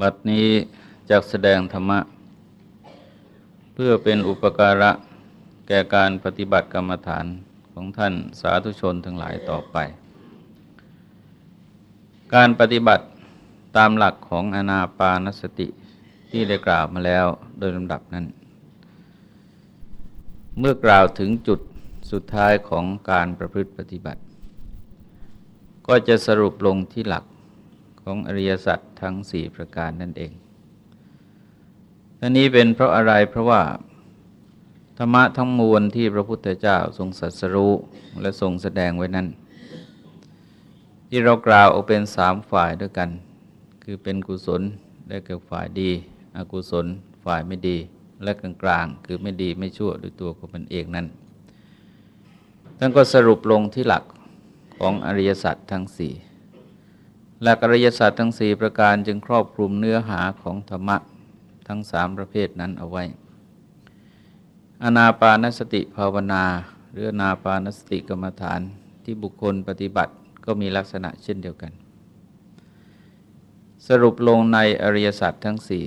บัดนี้จากแสดงธรรมะ เพื่อเป็นอุปการะแก่การปฏิบัติกรรมฐานของท่านสาธุชนทั้งหลายต่อไป การปฏิบัติตามหลักของอนาปานสติที่ได้กล่าวมาแล้วโดยลำดับนั้น เมื่อกล่าวถึงจุดสุดท้ายของการประพฤติปฏิบัติ ก็จะสรุปลงที่หลัก ของอริยสัจทั้งสี่ประการนั่นเองอันนี้เป็นเพราะอะไรเพราะว่า ธรรมะทั้งมวลที่พระพุทธเจ้าทรงสัสรู้และทรงแสดงไว้นั้น ที่เรากล่าวออกเป็นสามฝ่ายด้วยกัน คือเป็นกุศลและเกิดฝ่ายดี อกุศลฝ่ายไม่ดี และกลางกลางคือไม่ดีไม่ชั่วด้วยตัวของมันเองนั้นท่านก็สรุปลงที่หลักของอริยสัจทั้งสี่ หลักอริยศาสัจทั้งสี่ประการจึงครอบคลุมเนื้อหาของธรรมะทั้งสามประเภทนั้นเอาไว้ อนาปานสติภาวนา หรืออนาปานสติกรรมฐานที่บุคคลปฏิบัติก็มีลักษณะเช่นเดียวกัน สรุปลงในอริยสัจทั้งสี่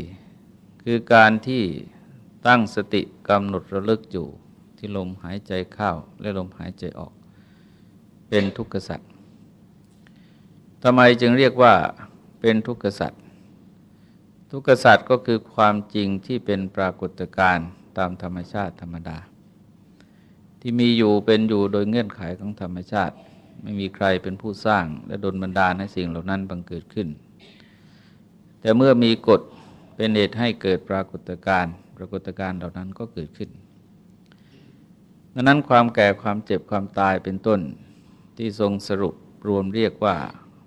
คือการที่ตั้งสติกำหนดระลึกอยู่ที่ลมหายใจเข้าและลมหายใจออก เป็นทุกขสัจ ทำไมจึงเรียกว่าเป็นทุกขสัจทุกขสัจก็คือความจริงที่เป็นปรากฏการณ์ตามธรรมชาติธรรมดา ที่มีอยู่เป็นอยู่โดยเงื่อนไขของธรรมชาติ ไม่มีใครเป็นผู้สร้างและดลบันดาลให้สิ่งเหล่านั้นบังเกิดขึ้น แต่เมื่อมีกฎเป็นเหตุให้เกิดปรากฏการณ์ปรากฏการณ์เหล่านั้นก็เกิดขึ้นดังนั้นความแก่ความเจ็บความตายเป็นต้นที่ทรงสรุปรวมเรียกว่า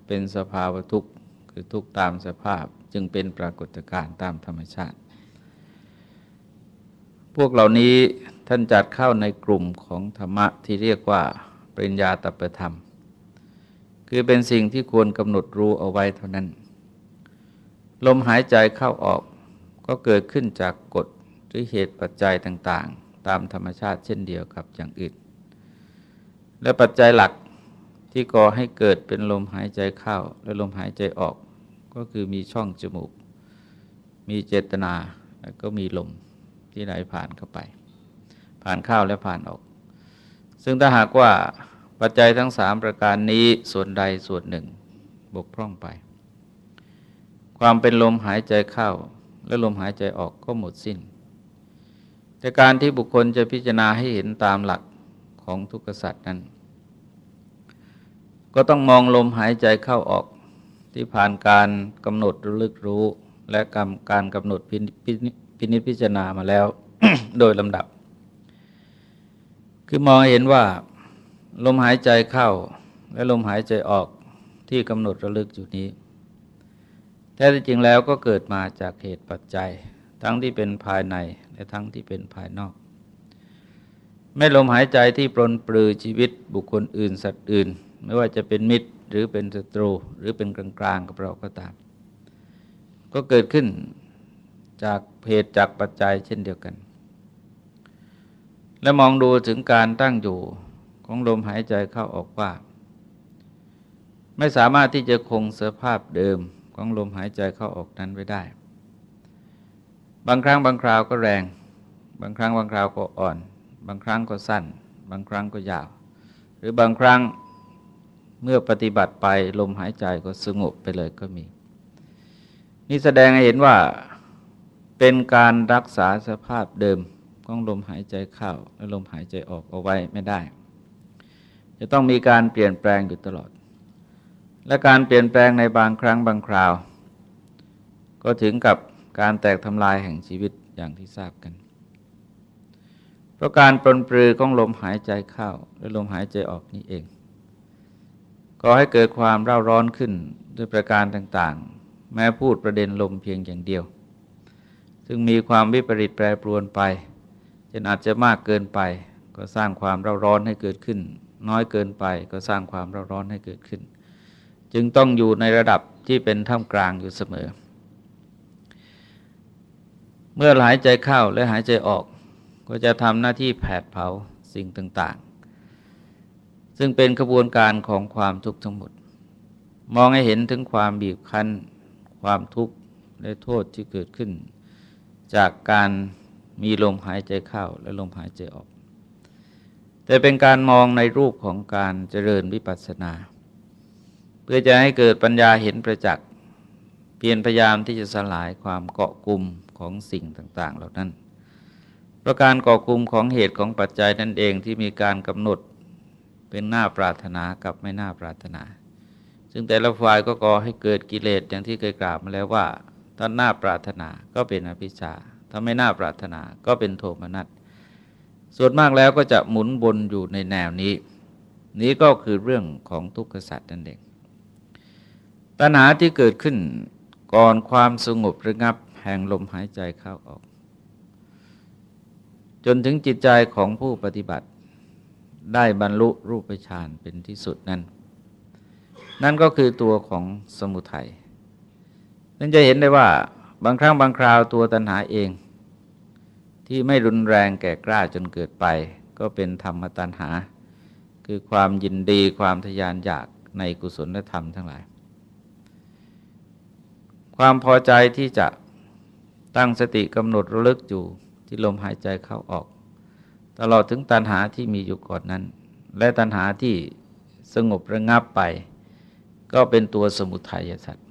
เป็นสภาวะทุกข์คือทุกข์ตามสภาพจึงเป็นปรากฏการณ์ตามธรรมชาติ พวกเหล่านี้ท่านจัดเข้าในกลุ่มของธรรมะที่เรียกว่าปริญญาตประธรรม คือเป็นสิ่งที่ควรกำหนดรู้เอาไว้เท่านั้น ลมหายใจเข้าออกก็เกิดขึ้นจากกฎหรือเหตุปัจจัยต่างๆ ตามธรรมชาติเช่นเดียวกับอย่างอื่น และปัจจัยหลัก ที่ก่อให้เกิดเป็นลมหายใจเข้า และลมหายใจออก ก็คือมีช่องจมูก มีเจตนาแล้วก็มีลมที่ไหลผ่านเข้าไป ผ่านเข้าและผ่านออก ซึ่งถ้าหากว่าปัจจัยทั้งสามประการนี้ส่วนใดส่วนหนึ่งบกพร่องไป ความเป็นลมหายใจเข้า และลมหายใจออกก็หมดสิ้น แต่การที่บุคคลจะพิจารณาให้เห็นตามหลักของทุกขสัตว์นั้น ก็ต้องมองลมหายใจเข้าออก ที่ผ่านการกำหนดระลึกรู้ และกำการกำหนดพินิจพิจารณามาแล้ว โดยลำดับ คือมองเห็นว่า ลมหายใจเข้า และลมหายใจออกที่กำหนดระลึกอยู่นี้แท้จริงแล้วก็เกิดมาจากเหตุปัจจัย ทั้งที่เป็นภายในและทั้งที่เป็นภายนอก ไม่ลมหายใจที่ปรนปลือชีวิตบุคคลอื่นสัตว์อื่น ไม่ว่าจะเป็นมิตรหรือเป็นศัตรู หรือเป็นกลางๆกับเราก็ตาม ก็เกิดขึ้นจากเหตุจากปัจจัยเช่นเดียวกัน และมองดูถึงการตั้งอยู่ของลมหายใจเข้าออกว่า ไม่สามารถที่จะคงสภาพเดิมของลมหายใจเข้าออกนั้นไว้ได้ บางครั้งบางคราวก็แรง บางครั้งบางคราวก็อ่อน บางครั้งก็สั้น บางครั้งก็ยาว หรือบางครั้ง เมื่อปฏิบัติไปลมหายใจก็สงบไปเลยก็มี นี่แสดงให้เห็นว่าเป็นการรักษาสภาพเดิมของลมหายใจเข้าและลมหายใจออกเอาไว้ไม่ได้ จะต้องมีการเปลี่ยนแปลงอยู่ตลอด และการเปลี่ยนแปลงในบางครั้งบางคราว ก็ถึงกับการแตกทำลายแห่งชีวิตอย่างที่ทราบกัน เพราะการปรนปรือของลมหายใจเข้าและลมหายใจออกนี่เอง ก่อให้เกิดความเร่าร้อนขึ้นด้วยประการต่างๆ แม้พูดประเด็นลมเพียงอย่างเดียว ซึ่งมีความวิปริตแปรปรวนไปจนอาจจะมากเกินไป ก็สร้างความเร่าร้อนให้เกิดขึ้น น้อยเกินไปก็สร้างความเร่าร้อนให้เกิดขึ้น จึงต้องอยู่ในระดับที่เป็นท่ามกลางอยู่เสมอ เมื่อหายใจเข้าและหายใจออก ก็จะทำหน้าที่แผดเผาสิ่งต่าง ซึ่งเป็นกระบวนการของความทุกข์ทั้งหมด มองให้เห็นถึงความบีบคั้น ความทุกข์และโทษที่เกิดขึ้น จากการมีลมหายใจเข้าและลมหายใจออก แต่เป็นการมองในรูปของการเจริญวิปัสสนา เพื่อจะให้เกิดปัญญาเห็นประจักษ์เพียรพยายามที่จะสลายความเกาะกลุ่มของสิ่งต่าง ๆ เหล่านั้นประการก่อกลุ่มของเหตุของปัจจัยนั่นเองที่มีการกำหนด เป็นหน้าปรารถนากับไม่น่าปรารถนา ซึ่งแต่ละฝ่ายก็ก่อให้เกิดกิเลสอย่างที่เคยกล่าวมาแล้วว่าถ้าหน้าปรารถนาก็เป็นอภิชาถ้าไม่น่าปรารถนาก็เป็นโทมนัสส่วนมากแล้วก็จะหมุนบนอยู่ในแนวนี้ นี้ก็คือเรื่องของทุกขสัตว์นั่นเองตัณหาที่เกิดขึ้นก่อนความสงบระงับแห่งลมหายใจเข้าออก จนถึงจิตใจของผู้ปฏิบัติ ได้บรรลุรูปฌานเป็นที่สุดนั้น นั่นก็คือตัวของสมุทัยนั่นจะเห็นได้ว่าบางครั้งบางคราวตัวตัณหาเอง ที่ไม่รุนแรงแก่กล้าจนเกิดไป ก็เป็นธรรมตัณหา คือความยินดีความทยานอยากในกุศลธรรมทั้งหลาย ความพอใจที่จะตั้งสติกำหนดระลึกอยู่ที่ลมหายใจเข้าออก ตลอดถึงตัณหาที่มีอยู่ก่อนนั้น และตัณหาที่สงบระงับไป ก็เป็นตัวสมุทัยสัตว์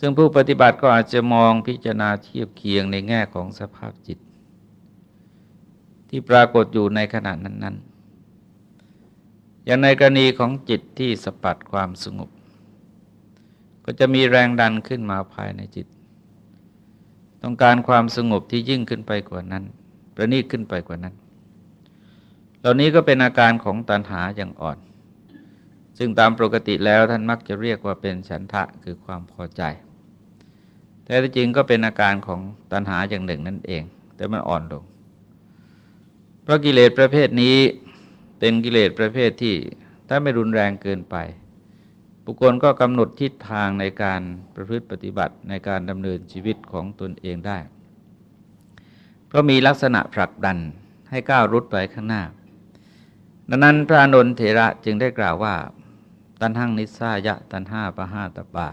ซึ่งผู้ปฏิบัติก็อาจจะมองพิจารณาเทียบเคียงในแง่ของสภาพจิต ที่ปรากฏอยู่ในขณะนั้น ๆ อย่างในกรณีของจิตที่สปัดความสงบ ก็จะมีแรงดันขึ้นมาภายในจิต ต้องการความสงบที่ยิ่งขึ้นไปกว่านั้น ประณีตขึ้นไปกว่านั้น เหล่านี้ก็เป็นอาการของตัณหาอย่างอ่อน ซึ่งตามปกติแล้วท่านมักจะเรียกว่าเป็นฉันทะคือความพอใจ แต่จริงก็เป็นอาการของตัณหาอย่างหนึ่งนั่นเอง แต่มันอ่อนลง เพราะกิเลสประเภทนี้เป็นกิเลสประเภทที่ถ้าไม่รุนแรงเกินไป บุคคลก็กำหนดทิศทางในการประพฤติปฏิบัติในการดำเนินชีวิตของตนเองได้ เพราะมีลักษณะผลักดันให้ก้าวรุดไปข้างหน้า ดังนั้นพระอนุนเถระจึงได้กล่าวว่า ตันหังนิสายะตันห้าปะห้าตบา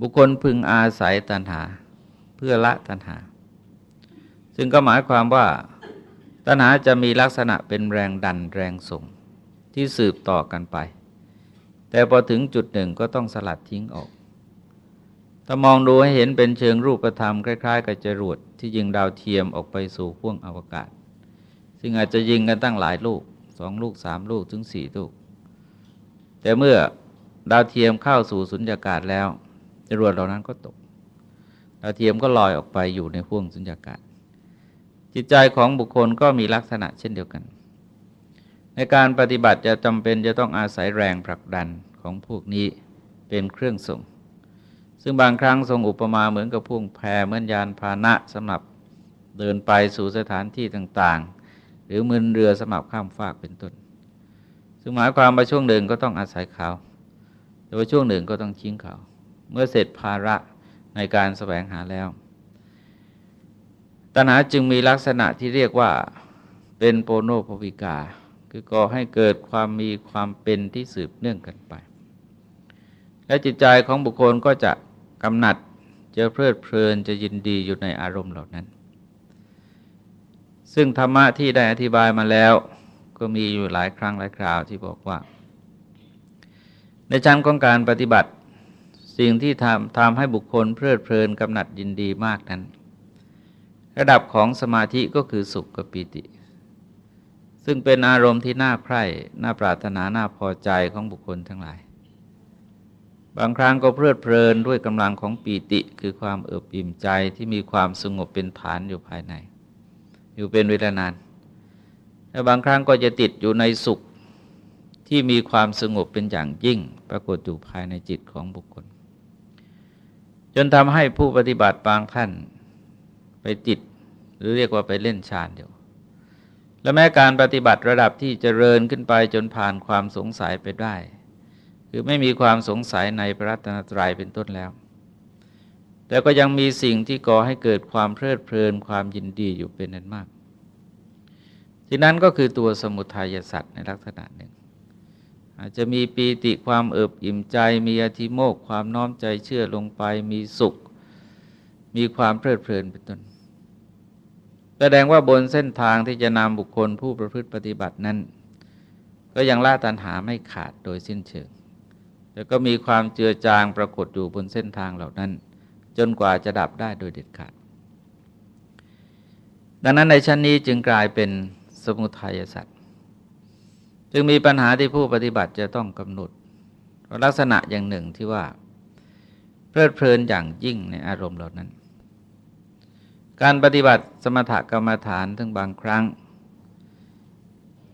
บุคคลพึงอาศัยตันหาเพื่อละตันหา ซึ่งก็หมายความว่าตันหาจะมีลักษณะเป็นแรงดันแรงส่งที่สืบต่อกันไป แต่พอถึงจุดหนึ่งก็ต้องสลัดทิ้งออก ถ้ามองดูให้เห็นเป็นเชิงรูปธรรมคล้าย ๆ กับจรวดที่ยิงดาวเทียมออกไปสู่ห้วงอวกาศ ซึ่งอาจจะยิงกันตั้งหลายลูกสองลูกสามลูกถึงสี่ลูก แต่เมื่อดาวเทียมเข้าสู่สุญญากาศแล้วจรวดเหล่านั้นก็ตก ดาวเทียมก็ลอยออกไปอยู่ในห้วงสุญญากาศ จิตใจของบุคคลก็มีลักษณะเช่นเดียวกัน ในการปฏิบัติจะจำเป็นจะต้องอาศัยแรงผลักดันของพวกนี้เป็นเครื่องส่ง ซึ่งบางครั้งทรงอุปมาเหมือนกับพ่วงแพเหมือนยานพาหนะสำหรับเดินไปสู่สถานที่ต่างๆ หรือมืนเรือสำหรับข้ามฟากเป็นต้น ซึ่งหมายความว่าช่วงหนึ่งก็ต้องอาศัยเขา แต่ว่าช่วงหนึ่งก็ต้องทิ้งเขา เมื่อเสร็จภาระในการแสวงหาแล้ว ตัณหาจึงมีลักษณะที่เรียกว่าเป็นโปโนภวิกา คือก่อให้เกิดความมีความเป็นที่สืบเนื่องกันไป และจิตใจของบุคคลก็จะ กำหนัดจะเพลิดเพลินจะยินดีอยู่ในอารมณ์เหล่านั้น ซึ่งธรรมะที่ได้อธิบายมาแล้วก็มีอยู่หลายครั้งหลายคราวที่บอกว่า ในชั้นของการปฏิบัติ สิ่งที่ทำทำให้บุคคลเพลิดเพลินกำหนัดยินดีมากนั้น ระดับของสมาธิก็คือสุขกับปิติ ซึ่งเป็นอารมณ์ที่น่าใคร่น่าปรารถนาน่าพอใจของบุคคลทั้งหลาย บางครั้งก็เพลิดเพลินด้วยกำลังของปีติ คือความเอิบอิ่มใจที่มีความสงบเป็นฐานอยู่ภายใน อยู่เป็นเวลานานและบางครั้งก็จะติดอยู่ในสุขที่มีความสงบเป็นอย่างยิ่ง ปรากฏอยู่ภายในจิตของบุคคล จนทำให้ผู้ปฏิบัติบางท่านไปติด หรือเรียกว่าไปเล่นฌานเดียวและแม้การปฏิบัติระดับที่เจริญขึ้นไปจนผ่านความสงสัยไปได้ คือไม่มีความสงสัยในพระรัตนตรัยเป็นต้นแล้ว แต่ก็ยังมีสิ่งที่ก่อให้เกิดความเพลิดเพลินความยินดีอยู่เป็นนั้นมาก ที่นั้นก็คือตัวสมุทัยสัตว์ในลักษณะหนึ่ง อาจจะมีปีติความเอิบอิ่มใจ มีอธิโมกความน้อมใจเชื่อลงไป มีสุข มีความเพลิดเพลินเป็นต้น แสดงว่าบนเส้นทางที่จะนำบุคคลผู้ประพฤติปฏิบัตินั้น ก็ยังล่าตันหาไม่ขาดโดยสิ้นเชิง แล้วก็มีความเจือจางปรากฏอยู่บนเส้นทางเหล่านั้น จนกว่าจะดับได้โดยเด็ดขาด ดังนั้นในชั้นนี้จึงกลายเป็นสมุทัยสัตว์จึงมีปัญหาที่ผู้ปฏิบัติจะต้องกำหนดลักษณะอย่างหนึ่งที่ว่า เพลิดเพลินอย่างยิ่งในอารมณ์เหล่านั้น การปฏิบัติสมถกรรมฐานทั้งบางครั้ง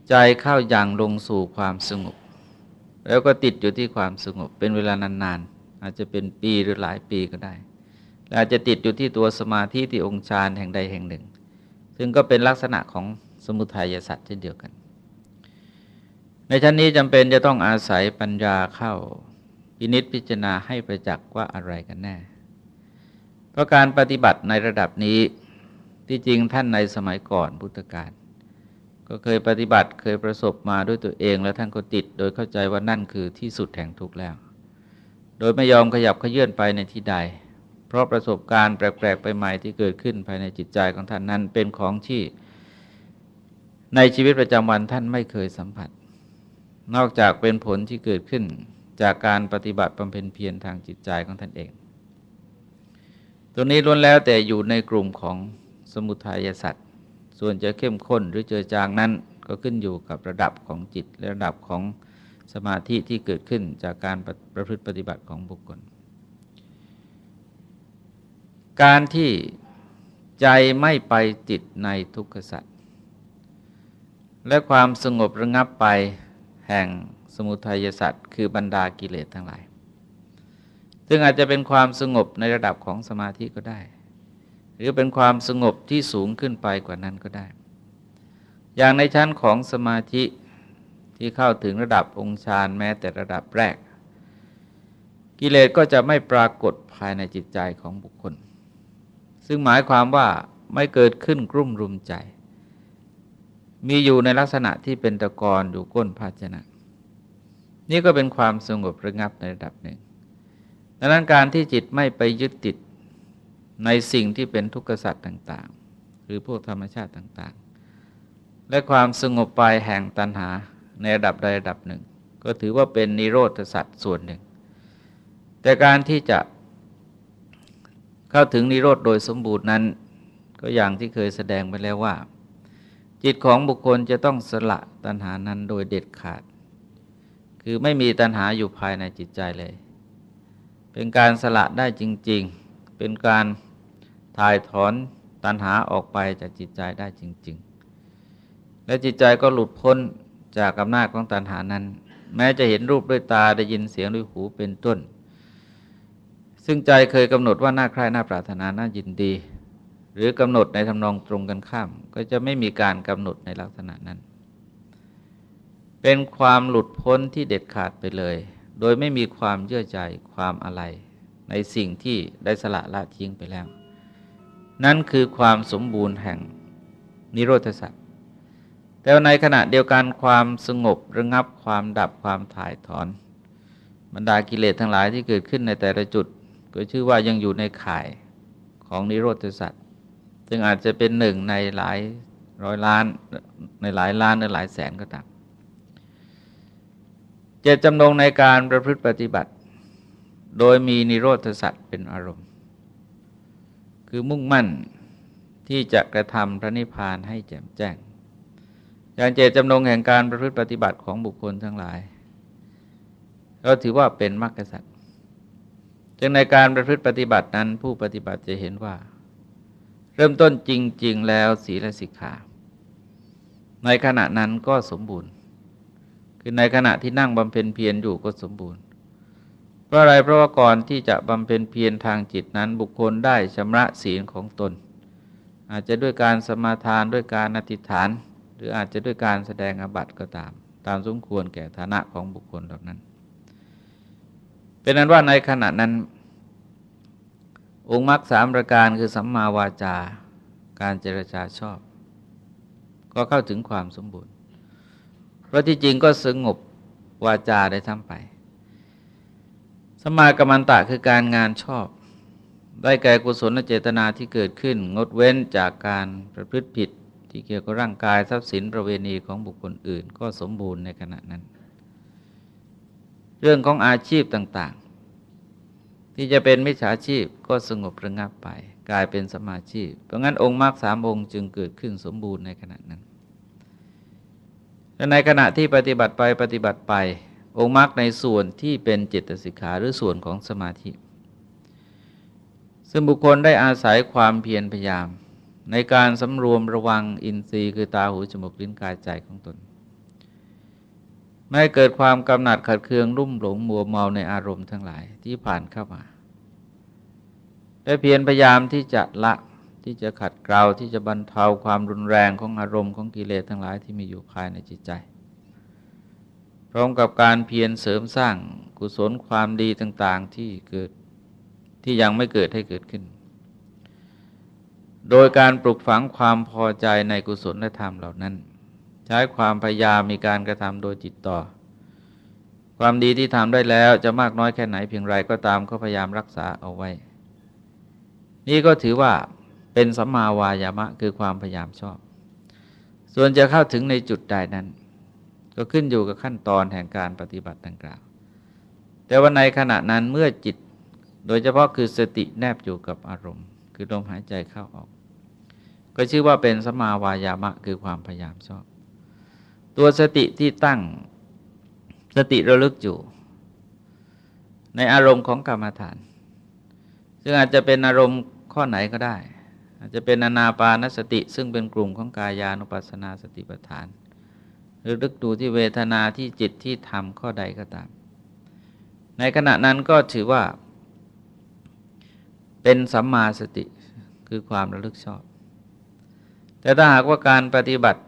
ใจเข้าอย่างลงสู่ความสงบ แล้วก็ติดอยู่ที่ความสงบเป็นเวลานานๆ อาจจะเป็นปีหรือหลายปีก็ได้ อาจจะติดอยู่ที่ตัวสมาธิที่องค์ฌานแห่งใดแห่งหนึ่ง ซึ่งก็เป็นลักษณะของสมุทัยสัตว์เช่นเดียวกัน ในชั้นนี้จำเป็นจะต้องอาศัยปัญญาเข้าพินิษพิจารณาให้ประจักษ์ว่าอะไรกันแน่ เพราะการปฏิบัติในระดับนี้ที่จริงท่านในสมัยก่อนพุทธกาล ก็เคยปฏิบัติเคยประสบมาด้วยตัวเอง แล้วท่านก็ติด โดยเข้าใจว่านั่นคือที่สุดแห่งทุกข์แล้ว โดยไม่ยอมขยับขยื่นไปในที่ใด เพราะประสบการณ์แปลกๆไปใหม่ที่เกิดขึ้นภายในจิตใจของท่านนั้นเป็นของที่ ในชีวิตประจำวันท่านไม่เคยสัมผัส นอกจากเป็นผลที่เกิดขึ้นจากการปฏิบัติบำเพ็ญเพียรทางจิตใจของท่านเอง ตัวนี้ล้วนแล้วแต่อยู่ในกลุ่มของสมุทัยสัตว์ ส่วนจะเข้มข้นหรือเจอจางนั้น ก็ขึ้นอยู่กับระดับของจิตและระดับของสมาธิที่เกิดขึ้นจากการประพฤติปฏิบัติของบุคคล การที่ใจไม่ไปจิตในทุกขสัตว์และความสงบระงับไปแห่งสมุทัยสัตว์คือบรรดากิเลสทั้งหลาย ซึ่งอาจจะเป็นความสงบในระดับของสมาธิก็ได้ หรือเป็นความสงบที่สูงขึ้นไปกว่านั้นก็ได้ อย่างในชั้นของสมาธิที่เข้าถึงระดับองค์ฌานแม้แต่ระดับแรก กิเลสก็จะไม่ปรากฏภายในจิตใจของบุคคล ซึ่งหมายความว่าไม่เกิดขึ้นกลุ่มรุมใจ มีอยู่ในลักษณะที่เป็นตะกอนอยู่ก้นภาชนะ นี่ก็เป็นความสงบระงับในระดับหนึ่ง ดังนั้นการที่จิตไม่ไปยึดติด ในสิ่งที่เป็นทุกข์สัตว์ต่างๆ หรือพวกธรรมชาติต่างๆ และความสงบไปแห่งตัณหาในระดับใดระดับหนึ่ง ก็ถือว่าเป็นนิโรธสัตว์ส่วนหนึ่ง แต่การที่จะเข้าถึงนิโรธโดยสมบูรณ์นั้น ก็อย่างที่เคยแสดงไปแล้วว่า จิตของบุคคลจะต้องสละตัณหานั้นโดยเด็ดขาด คือไม่มีตัณหาอยู่ภายในจิตใจเลย เป็นการสละได้จริง ๆ เป็นการ ถ่ายถอนตัณหาออกไปจากจิตใจได้จริง ๆ และจิตใจก็หลุดพ้นจากอำนาจของตัณหานั้น แม้จะเห็นรูปด้วยตาได้ยินเสียงด้วยหูเป็นต้น ซึ่งใจเคยกำหนดว่าน่าใคร่น่าปรารถนาน่ายินดี หรือกำหนดในทำนองตรงกันข้าม ก็จะไม่มีการกำหนดในลักษณะนั้น เป็นความหลุดพ้นที่เด็ดขาดไปเลย โดยไม่มีความเยื่อใจความอะไร ในสิ่งที่ได้สละละทิ้งไปแล้ว นั่นคือความสมบูรณ์แห่งนิโรธสัตว์แต่ในขณะเดียวกันความสงบระงับความดับความถ่ายถอน บรรดากิเลสทั้งหลายที่เกิดขึ้นในแต่ละจุด ก็ชื่อว่ายังอยู่ในข่ายของนิโรธสัตว์ซึ่งอาจจะเป็นหนึ่งในหลายร้อยล้านในหลายล้านหรือหลายแสนก็ตามเจตจำนงในการประพฤติปฏิบัติ โดยมีนิโรธสัตว์เป็นอารมณ์ คือมุ่งมั่นที่จะกระทำพระนิพพานให้แจ่มแจ้งอย่างเจตจำนงแห่งการประพฤติปฏิบัติของบุคคลทั้งหลาย ก็ถือว่าเป็นมรรคสัตว์จึงในการประพฤติปฏิบัตินั้นผู้ปฏิบัติจะเห็นว่า เริ่มต้นจริง ๆ แล้วศีลสิกขา ในขณะนั้นก็สมบูรณ์ คือในขณะที่นั่งบำเพ็ญเพียรอยู่ก็สมบูรณ์ เพราะอะไรเพราะว่าก่อนที่จะบำเพ็ญเพียรทางจิตนั้น บุคคลได้ชำระศีลของตน อาจจะด้วยการสมาทานด้วยการอธิษฐาน หรืออาจจะด้วยการแสดงอบัติก็ตาม ตามสมควรแก่ฐานะของบุคคลเหล่านั้น เป็นนั้นว่าในขณะนั้น องค์มรรคสามประการคือสัมมาวาจาการเจรจาชอบ ก็เข้าถึงความสมบูรณ์ เพราะที่จริงก็สงบวาจาได้ทั้งไป สมากรรมันตะคือการงานชอบ ได้แก่กุศลเจตนาที่เกิดขึ้น งดเว้นจากการประพฤติผิดที่เกี่ยวกับร่างกายทรัพย์สินประเวณีของบุคคลอื่น ก็สมบูรณ์ในขณะนั้น เรื่องของอาชีพต่างๆ ที่จะเป็นมิจฉาชีพก็สงบระงับไป กลายเป็นสมาชีพ เพราะงั้นองค์มรรคสามองค์จึงเกิดขึ้นสมบูรณ์ในขณะนั้นและในขณะที่ปฏิบัติไปปฏิบัติไป องค์มรรคในส่วนที่เป็นจิตสิกขาหรือส่วนของสมาธิ ซึ่งบุคคลได้อาศัยความเพียรพยายาม ในการสำรวมระวังอินทรีย์คือตาหูจมูกลิ้นกายใจของตน ไม่เกิดความกำหนัดขัดเคืองรุ่มหลงมัวเมาในอารมณ์ทั้งหลายที่ผ่านเข้ามา ได้เพียรพยายามที่จะละที่จะขัดเกลาที่จะบรรเทาความรุนแรงของอารมณ์ของกิเลสทั้งหลายที่มีอยู่ภายในจิตใจ ร้อมกับการเพียรเสริมสร้างกุศลความดีต่างๆที่เกิดที่ยังไม่เกิดให้เกิดขึ้น โดยการปลุกฝังความพอใจในกุศลและธรรมเหล่านั้น ใช้ความพยายามมีการกระทำโดยจิตต่อ ความดีที่ทำได้แล้วจะมากน้อยแค่ไหนเพียงไรก็ตามก็พยายามรักษาเอาไว้ นี่ก็ถือว่าเป็นสัมมาวายามะคือความพยายามชอบ ส่วนจะเข้าถึงในจุดใดนั้น ก็ขึ้นอยู่กับขั้นตอนแห่งการปฏิบัติดังกล่าว แต่ว่าในขณะนั้นเมื่อจิต โดยเฉพาะคือสติแนบอยู่กับอารมณ์ คือลมหายใจเข้าออก ก็ชื่อว่าเป็นสมมาวายามะคือความพยายามชอบ ตัวสติที่ตั้งสติระลึกอยู่ ในอารมณ์ของกรรมฐาน ซึ่งอาจจะเป็นอารมณ์ข้อไหนก็ได้ อาจจะเป็นอนาปานสติ ซึ่งเป็นกลุ่มของกายานุปัสสนาสติปัฏฐาน หรือลึกดูที่เวทนาที่จิตที่ทำข้อใดก็ตาม ในขณะนั้นก็ถือว่า เป็นสัมมาสติคือความระลึกชอบ แต่ถ้าหากว่าการปฏิบัติ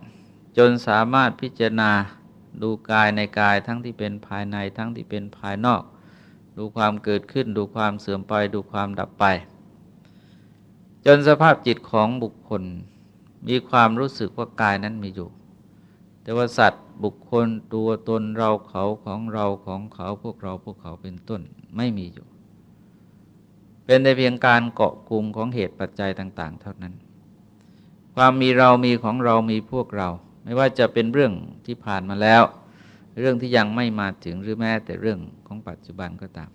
จนสามารถพิจารณาดูกายในกายทั้งที่เป็นภายในทั้งที่เป็นภายนอก ดูความเกิดขึ้น ดูความเสื่อมไป ดูความดับไป จนสภาพจิตของบุคคล มีความรู้สึกว่ากายนั้นมีอยู่ แต่ว่าสัตว์บุคคลตัวตนเราเขาของเราของเขาพวกเราพวกเขาเป็นต้นไม่มีอยู่ เป็นแต่เพียงการเกาะกลุ่มของเหตุปัจจัยต่าง ๆ เท่านั้น ความมีเรามีของเรามีพวกเรา ไม่ว่าจะเป็นเรื่องที่ผ่านมาแล้ว เรื่องที่ยังไม่มาถึงหรือแม้แต่เรื่องของปัจจุบันก็ตาม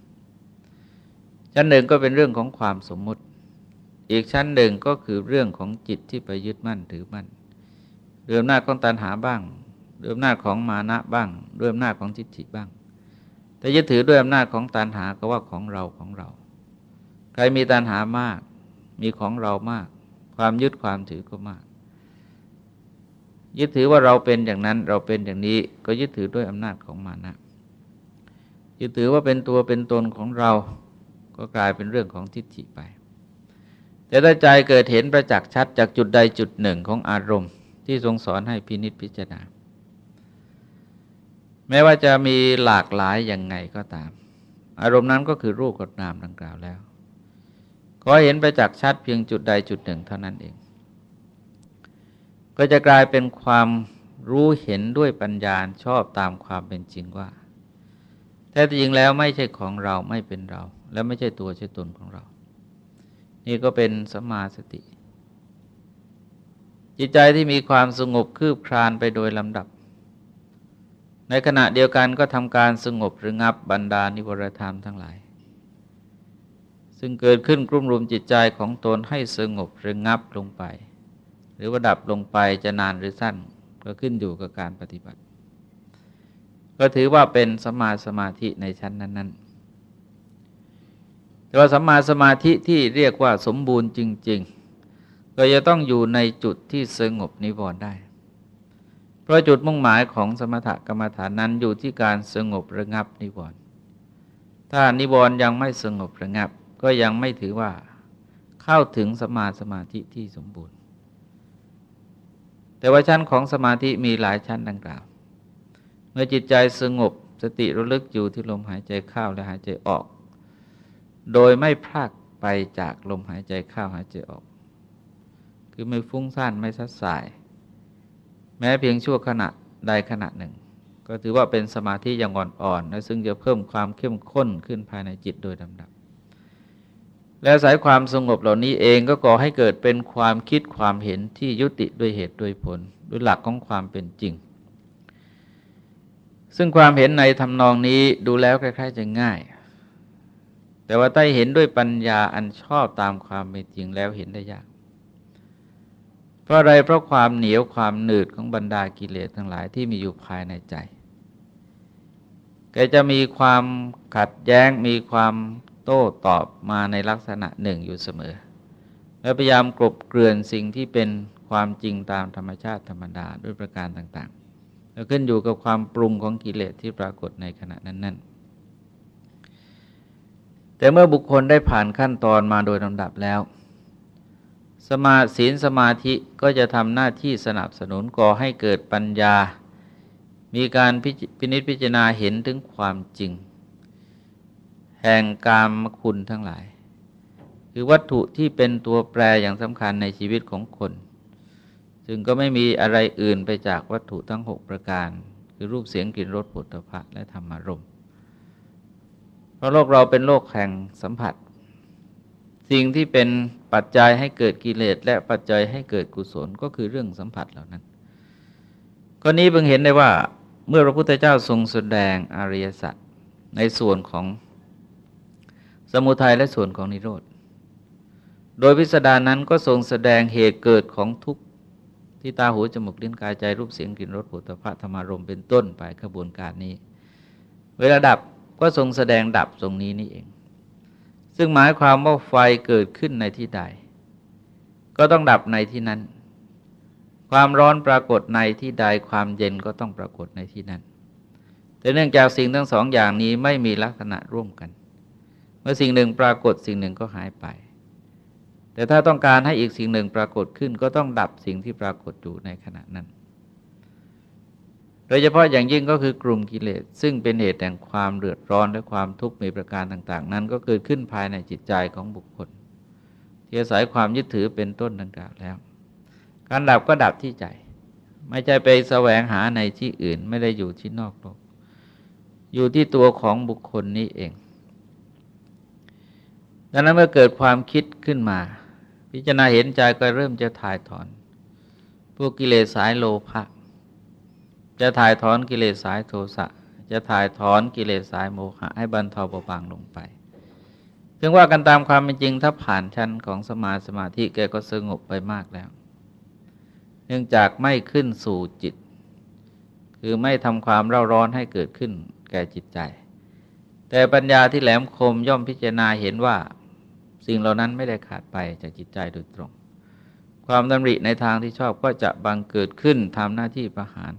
ชั้นหนึ่งก็เป็นเรื่องของความสมมติ อีกชั้นหนึ่งก็คือเรื่องของจิตที่ไปยึดมั่นถือมั่นเรื่อมหน้าของตัณหาบ้าง เรื่อมหน้าของมานะบ้างเรื่อมหน้าของจิตจิบ้าง แต่ยึดถือด้วยอำนาจของตัณหาก็ว่าของเราของเรา ใครมีตัณหามาก มีของเรามาก ความยึดความถือก็มาก ยึดถือว่าเราเป็นอย่างนั้นเราเป็นอย่างนี้ก็ยึดถือด้วยอำนาจของมานะยึดถือว่าเป็นตัวเป็นตนของเรา ก็กลายเป็นเรื่องของทิฏฐิไป แต่ถ้าใจเกิดเห็นประจักษ์ชัดจากจุดใดจุดหนึ่งของอารมณ์ที่ทรงสอนให้พินิจพิจารณา แม้ว่าจะมีหลากหลายอย่างไงก็ตาม อารมณ์นั้นก็คือรูปกับนามดังกล่าวแล้วขอเห็นไปจักชัดเพียงจุดใดจุดหนึ่งเท่านั้นเอง ก็จะกลายเป็นความรู้เห็นด้วยปัญญาชอบตามความเป็นจริงว่า แท้จริงแล้วไม่ใช่ของเราไม่เป็นเรา และไม่ใช่ตัวใช่ตนของเรา นี่ก็เป็นสมาสติ จิตใจที่มีความสงบคืบคลานไปโดยลำดับ ในขณะเดียวกันก็ทำการสงบระงับบรรดานิวรธรรมทั้งหลาย ซึ่งเกิดขึ้นกลุ่มรุมจิตใจของตนให้สงบระงับลงไป หรือว่าดับลงไปจะนานหรือสั้นก็ขึ้นอยู่กับการปฏิบัติ ก็ถือว่าเป็นสมาสมาธิในชั้นนั้น ๆ แต่ว่าสมมาสมาธิที่เรียกว่าสมบูรณ์จริง ๆ ก็จะต้องอยู่ในจุดที่สงบนิวรณ์ได้ เพราะจุดมุ่งหมายของสมถกรรมฐานนั้นอยู่ที่การสงบระงับนิวรณ์ถ้านิวรณ์ยังไม่สงบระงับ ก็ยังไม่ถือว่าเข้าถึงสมาสมาธิที่สมบูรณ์ แต่ว่าชั้นของสมาธิมีหลายชั้นดังกล่าว เมื่อจิตใจสงบสติระลึกอยู่ที่ลมหายใจเข้าและหายใจออก โดยไม่พลากไปจากลมหายใจเข้าหายใจออก คือไม่ฟุ้งซ่านไม่ซัดสาย ม้เพียงชั่วขณะใดขณะหนึ่ง ก็ถือว่าเป็นสมาธิอย่างอ่อนๆและซึ่งจะเพิ่มความเข้มข้นขึ้นภายในจิตโดยลำดับ และสายความสงบเหล่านี้เองก็ก่อให้เกิดเป็นความคิดความเห็นที่ยุติด้วยเหตุด้วยผลด้วยหลักของความเป็นจริง ซึ่งความเห็นในทำนองนี้ดูแล้วคล้ายๆจะง่าย แต่ว่าใต้เห็นด้วยปัญญาอันชอบตามความเป็นจริงแล้วเห็นได้ยาก เพราะอะไรเพราะความเหนียวความหนืดของบรรดากิเลสทั้งหลายที่มีอยู่ภายในใจแกจะมีความขัดแย้งมีความโต้ตอบมาในลักษณะหนึ่งอยู่เสมอ และพยายามกลบเกลื่อนสิ่งที่เป็นความจริงตามธรรมชาติธรรมดาด้วยประการต่างๆ แล้วขึ้นอยู่กับความปรุงของกิเลสที่ปรากฏในขณะนั้น ๆ แต่เมื่อบุคคลได้ผ่านขั้นตอนมาโดยลำดับแล้ว สมาศีลสมาธิก็จะทำหน้าที่สนับสนุนก่อให้เกิดปัญญา มีการพินิจพิจารณาเห็นถึงความจริง แห่งกามคุณทั้งหลาย คือวัตถุที่เป็นตัวแปรอย่างสำคัญในชีวิตของคนซึ่งก็ไม่มีอะไรอื่นไปจากวัตถุทั้งหกประการ คือรูปเสียงกลิ่นรสผลิตภัณฑ์และธรรมารมเพราะโลกเราเป็นโลกแห่งสัมผัส สิ่งที่เป็นปัจจัยให้เกิดกิเลสและปัจจัยให้เกิดกุศลก็คือเรื่องสัมผัสเหล่านั้นก็นี้เพิ่งเห็นได้ว่าเมื่อพระพุทธเจ้าทรงแสดงอริยสัจในส่วนของสมุทัยและส่วนของนิโรธ โดยพิสดารนั้นก็ทรงแสดงเหตุเกิดของทุกข์ที่ตาหูจมูกลิ้นกายใจรูปเสียงกลิ่นรสผลิตภัณฑ์ธรรมารมเป็นต้นไปขบวนการนี้ เวลาดับก็ทรงแสดงดับตรงนี้นี่เอง ซึ่งหมายความว่าไฟเกิดขึ้นในที่ใด ก็ต้องดับในที่นั้น ความร้อนปรากฏในที่ใดความเย็นก็ต้องปรากฏในที่นั้น แต่เนื่องจากสิ่งทั้งสองอย่างนี้ไม่มีลักษณะร่วมกัน เมื่อสิ่งหนึ่งปรากฏสิ่งหนึ่งก็หายไป แต่ถ้าต้องการให้อีกสิ่งหนึ่งปรากฏขึ้น ก็ต้องดับสิ่งที่ปรากฏอยู่ในขณะนั้น โดยเฉพาะอย่างยิ่งก็คือกลุ่มกิเลส ซึ่งเป็นเหตุแห่งความเดือดร้อนและความทุกข์มีประการต่าง ๆ นั้นก็เกิดขึ้นภายในจิตใจของบุคคล ที่อาศัยความยึดถือเป็นต้นดังกล่าวแล้ว การดับก็ดับที่ใจ ไม่ใช่ไปแสวงหาในที่อื่นไม่ได้อยู่ที่นอกโลก อยู่ที่ตัวของบุคคลนี้เองดังนั้นเมื่อเกิดความคิดขึ้นมา พิจารณาเห็นใจก็เริ่มจะถ่ายถอน พวกกิเลสสายโลภะ จะถ่ายถอนกิเลสสายโทสะจะถ่ายถอนกิเลสสายโมหะให้บรรเทาเบาบางลงไปถึงว่ากันตามความเป็นจริงถ้าผ่านชั้นของสมาสมาธิแกก็สงบไปมากแล้ว เนื่องจากไม่ขึ้นสู่จิต คือไม่ทำความเร่าร้อนให้เกิดขึ้นแก่จิตใจ แต่ปัญญาที่แหลมคมย่อมพิจารณาเห็นว่าสิ่งเหล่านั้นไม่ได้ขาดไปจากจิตใจโดยตรง ความดำริในทางที่ชอบก็จะบังเกิดขึ้นทำหน้าที่ประหาร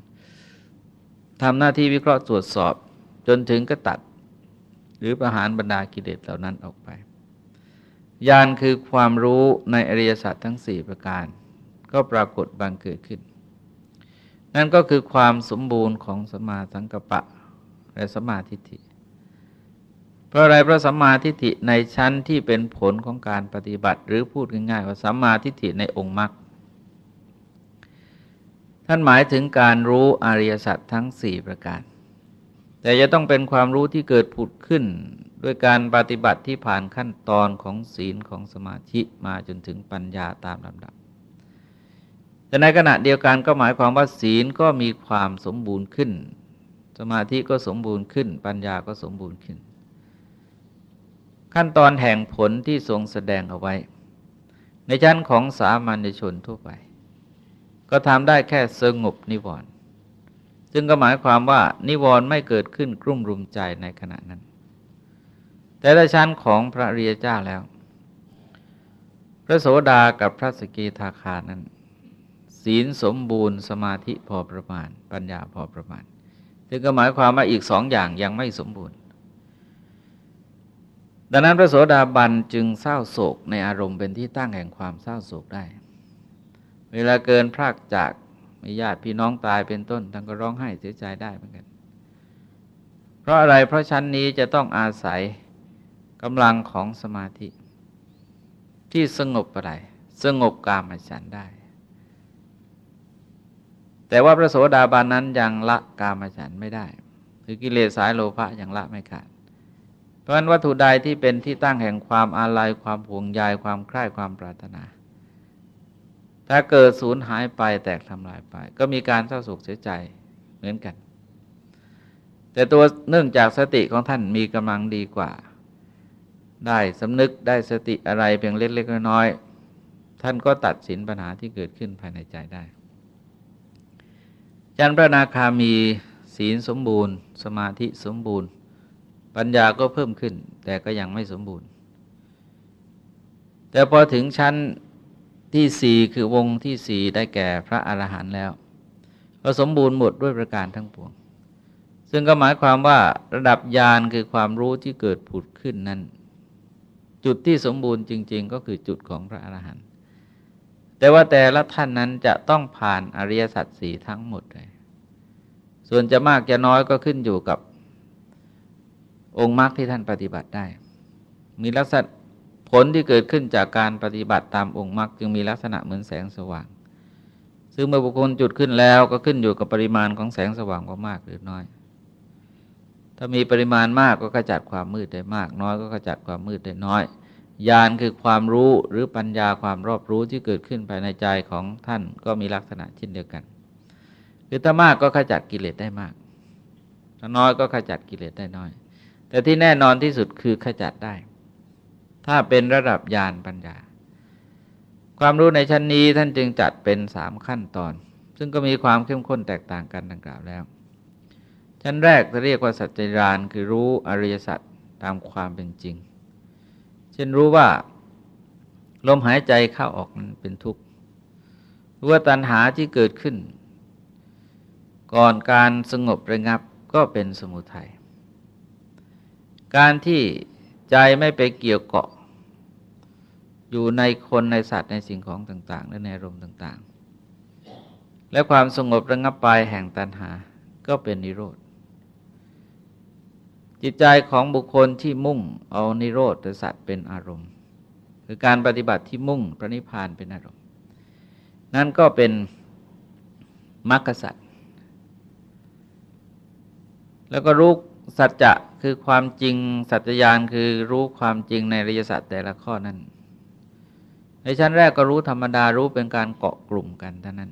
ทำหน้าที่วิเคราะห์ตรวจสอบจนถึงก็ตัด หรือประหารบรรดากิเลสเหล่านั้นออกไปญาณคือความรู้ในอริยสัจทั้งสี่ประการ ก็ปรากฏบังเกิดขึ้น นั่นก็คือความสมบูรณ์ของสมาสังกปะและสมาธิฏฐิเพราะอะไรพระสัมมาทิฏฐิในชั้นที่เป็นผลของการปฏิบัติ หรือพูดง่ายๆว่าสัมมาทิฏฐิในองค์มรรค ท่านหมายถึงการรู้อริยสัจทั้งสี่ประการ แต่จะต้องเป็นความรู้ที่เกิดผุดขึ้น ด้วยการปฏิบัติที่ผ่านขั้นตอนของศีลของสมาธิมาจนถึงปัญญาตามลำดับ แต่ในขณะเดียวกันก็หมายความว่าศีลก็มีความสมบูรณ์ขึ้น สมาธิก็สมบูรณ์ขึ้น ปัญญาก็สมบูรณ์ขึ้น ขั้นตอนแห่งผลที่ทรงแสดงเอาไว้ ในชั้นของสามัญชนทั่วไป ก็ทำได้แค่สงบนิวรณ์ซึ่งก็หมายความว่านิวรณ์ไม่เกิดขึ้นกลุ่มรุมใจในขณะนั้น แต่ในชั้นของพระเรียเจ้าแล้ว พระโสดากับพระสกิทาคานั้น ศีลสมบูรณ์สมาธิพอประมาณ ปัญญาพอประมาณ ซึ่งก็หมายความว่าอีกสองอย่างยังไม่สมบูรณ์ดังนั้นพระโสดาบันจึงเศร้าโศกในอารมณ์เป็นที่ตั้งแห่งความเศร้าโศกได้ เวลาเกินพรากจากมีญาติพี่น้องตายเป็นต้นท่านก็ร้องไห้เสียใจได้เหมือนกัน เพราะอะไรเพราะชั้นนี้จะต้องอาศัยกำลังของสมาธิ ที่สงบอะไร สงบกามฉันได้ แต่ว่าพระโสดาบันนั้นยังละกามฉันไม่ได้ คือกิเลสสายโลภะยังละไม่ขาดเพราะฉะนั้นวัตถุใดที่เป็นที่ตั้งแห่งความอาลัยความห่วงใยความใคร่ความปรารถนา ถ้าเกิดสูญหายไปแตกทำลายไป ก็มีการเศร้าโศกเสียใจเหมือนกัน แต่ตัวเนื่องจากสติของท่านมีกำลังดีกว่า ได้สำนึกได้สติอะไรเพียงเล็กๆน้อยๆท่านก็ตัดสินปัญหาที่เกิดขึ้นภายในใจได้จันพระนาคามีศีลสมบูรณ์ สมาธิสมบูรณ์ ปัญญาก็เพิ่มขึ้น แต่ก็ยังไม่สมบูรณ์ แต่พอถึงชั้น ที่สี่คือวงที่สี่ได้แก่พระอรหันต์แล้ว ก็สมบูรณ์หมดด้วยประการทั้งปวง ซึ่งก็หมายความว่าระดับญาณคือความรู้ที่เกิดผุดขึ้นนั้น จุดที่สมบูรณ์จริง ๆ ก็คือจุดของพระอรหันต์แต่ว่าแต่ละท่านนั้นจะต้องผ่านอริยสัจสี่ทั้งหมดเลยส่วนจะมากจะน้อยก็ขึ้นอยู่กับองค์มรรคที่ท่านปฏิบัติได้ มีลักษณะ ผลที่เกิดขึ้นจากการปฏิบัติตามองค์มรรคจึงมีลักษณะเหมือนแสงสว่าง ซึ่งเมื่อบุคคลจุดขึ้นแล้วก็ขึ้นอยู่กับปริมาณของแสงสว่างว่ามากหรือน้อย ถ้ามีปริมาณมากก็ขจัดความมืดได้มาก น้อยก็ขจัดความมืดได้น้อยญาณคือความรู้หรือปัญญาความรอบรู้ที่เกิดขึ้นภายในใจของท่านก็มีลักษณะเช่นเดียวกัน คือถ้ามากก็ขจัดกิเลสได้มาก ถ้าน้อยก็ขจัดกิเลสได้น้อย แต่ที่แน่นอนที่สุดคือขจัดได้ ถ้าเป็นระดับญาณปัญญา ความรู้ในชั้นนี้ท่านจึงจัดเป็นสามขั้นตอน ซึ่งก็มีความเข้มข้นแตกต่างกันดังกล่าวแล้ว ชั้นแรกจะเรียกว่าสัจจญาณคือรู้อริยสัจตามความเป็นจริง เช่นรู้ว่าลมหายใจเข้าออกมันเป็นทุกข์รู้ว่าตัณหาที่เกิดขึ้น ก่อนการสงบระงับก็เป็นสมุทยัยการที่ ใจไม่ไปเกี่ยวเกาะ อยู่ในคนในสัตว์ในสิ่งของต่าง ๆ และในรมต่าง ๆ และความสงบระงับไปแห่งตัณหาก็เป็นนิโรธ จิตใจของบุคคลที่มุ่งเอานิโรธสัตว์เป็นอารมณ์ คือการปฏิบัติที่มุ่งพระนิพพานเป็นอารมณ์ นั่นก็เป็นมรรคสัตว์แล้วก็รู้ สัจจะคือความจริงสัจญานคือรู้ความจริงในริยสัจแต่ละข้อนั้น ในชั้นแรกก็รู้ธรรมดารู้เป็นการเกาะกลุ่มกันเท่านั้น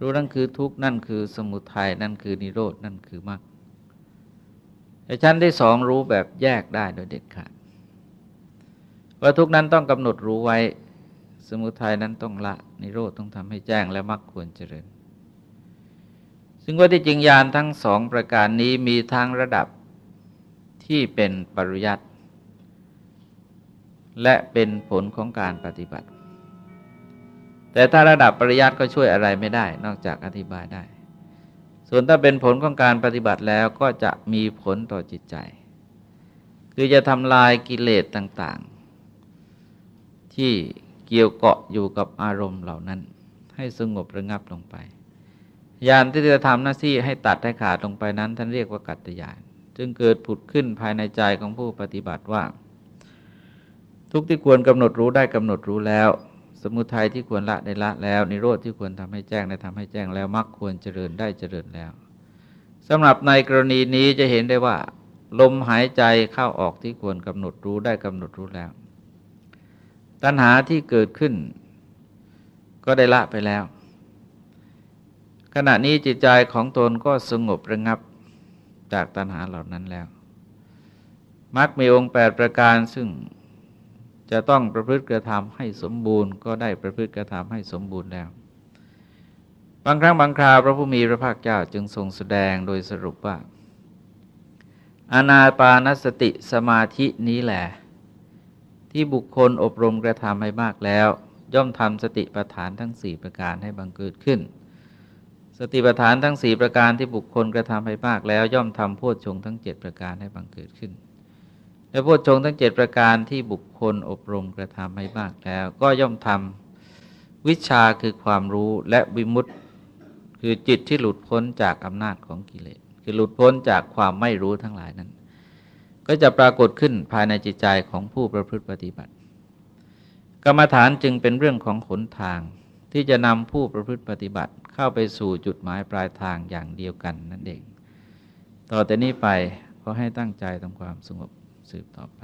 รู้นั่นคือทุกนั่นคือสมุทัยนั่นคือนิโรธนั่นคือมรรคแต่ชั้นที่สองรู้แบบแยกได้โดยเด็ดขาดว่าทุกนั้นต้องกำหนดรู้ไว้ สมุทัยนั้นต้องละนิโรธต้องทำให้แจ้งและมรรคควรเจริญ ซึ่งว่าที่จริงญาณทั้งสองประการนี้มีทั้งระดับที่เป็นปริยัติและเป็นผลของการปฏิบัติ แต่ถ้าระดับปริยัติก็ช่วยอะไรไม่ได้ นอกจากอธิบายได้ ส่วนถ้าเป็นผลของการปฏิบัติแล้วก็จะมีผลต่อจิตใจ คือจะทำลายกิเลสต่างๆ ที่เกี่ยวเกาะอยู่กับอารมณ์เหล่านั้น ให้สงบระงับลงไป ยานที่จะทำหน้าที่ให้ตัดให้ขาดลงไปนั้น ท่านเรียกว่ากัตยานจึงเกิดผุดขึ้นภายในใจของผู้ปฏิบัติว่า ทุกที่ควรกำหนดรู้ได้กำหนดรู้แล้ว สมุทัยที่ควรละได้ละแล้วนิโรธที่ควรทำให้แจ้งได้ทำให้แจ้งแล้วมรรคควรเจริญได้เจริญแล้วสำหรับในกรณีนี้จะเห็นได้ว่า ลมหายใจเข้าออกที่ควรกำหนดรู้ได้กำหนดรู้แล้ว ตัณหาที่เกิดขึ้น ก็ได้ละไปแล้ว ขณะนี้จิตใจของตนก็สงบระงับจากตัณหาเหล่านั้นแล้วมรรคมีองค์แปดประการซึ่งจะต้องประพฤติกระทำให้สมบูรณ์ ก็ได้ประพฤติกระทำให้สมบูรณ์แล้ว บางครั้งบางคราวพระผู้มีพระภาคเจ้าจึงทรงแสดงโดยสรุปว่าอานาปานสติสมาธินี้แหละ ที่บุคคลอบรมกระทำให้มากแล้ว ย่อมทำสติปัฏฐานทั้งสี่ประการให้บังเกิดขึ้น สติปัฏฐานทั้งสี่ประการที่บุคคลกระทำให้มากแล้วย่อมทำโพชฌงทั้งเจ็ดประการให้บังเกิดขึ้น และโพชฌงทั้งเจ็ดประการที่บุคคลอบรมกระทำให้มากแล้ว ก็ย่อมทำวิชาคือความรู้และวิมุตติคือจิตที่หลุดพ้นจากอำนาจของกิเลสคือหลุดพ้นจากความไม่รู้ทั้งหลายนั้น ก็จะปรากฏขึ้นภายในจิตใจของผู้ประพฤติปฏิบัติ กรรมฐานจึงเป็นเรื่องของขนทางที่จะนำผู้ประพฤติปฏิบัติ เข้าไปสู่จุดหมายปลายทางอย่างเดียวกันนั่นเอง ต่อแต่นี้ไปขอให้ตั้งใจทำความสงบสืบต่อไป